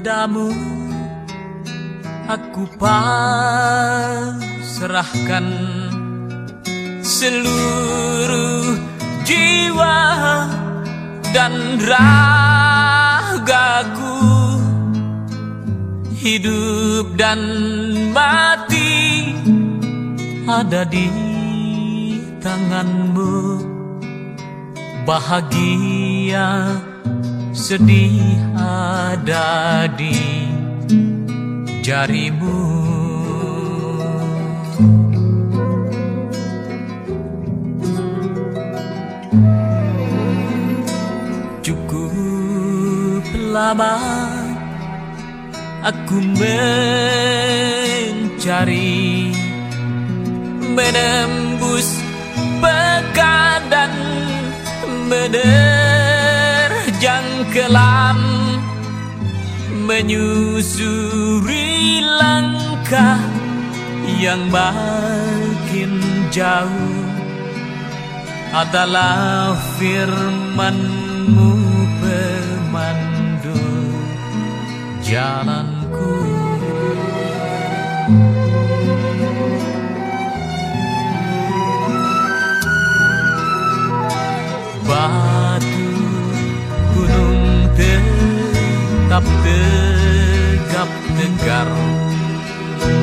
Kepadamu aku pasrahkan seluruh jiwa dan ragaku. Hidup dan mati ada di tanganmu. Bahagia sedih ada di jarimu. Cukup lama aku mencari Menembus pekat dan menerjang kelam Menyusuri langkah yang makin jauh Adalah firmanmu pemandu jalanku tetap tegap tegar.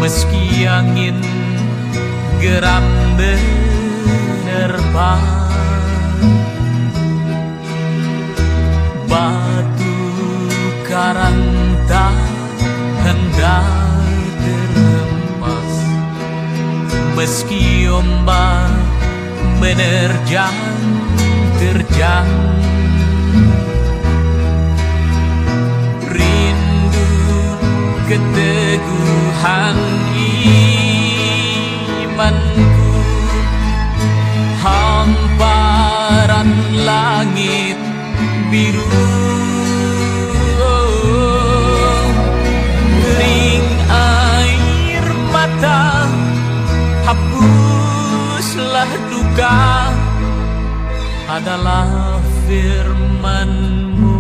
Meski angin geram menerpa Batu karang tak hendak terhempas Meski ombak menerjang terjang keteguhan imanku Hamparan langit biru. Kering air mata Hapuslah duka. Adalah firmanmu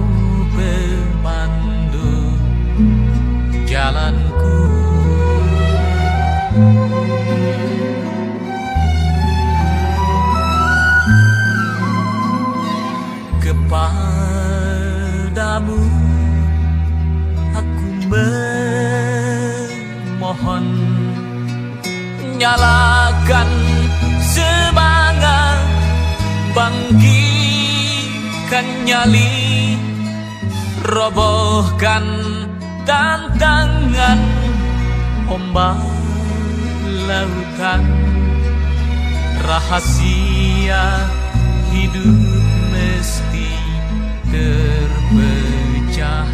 pemandu jalanku kepadamu aku memohon nyalakan semangat bangkitkan nyali robohkan tantangan ombak lautan rahasia hidup mesti terpecah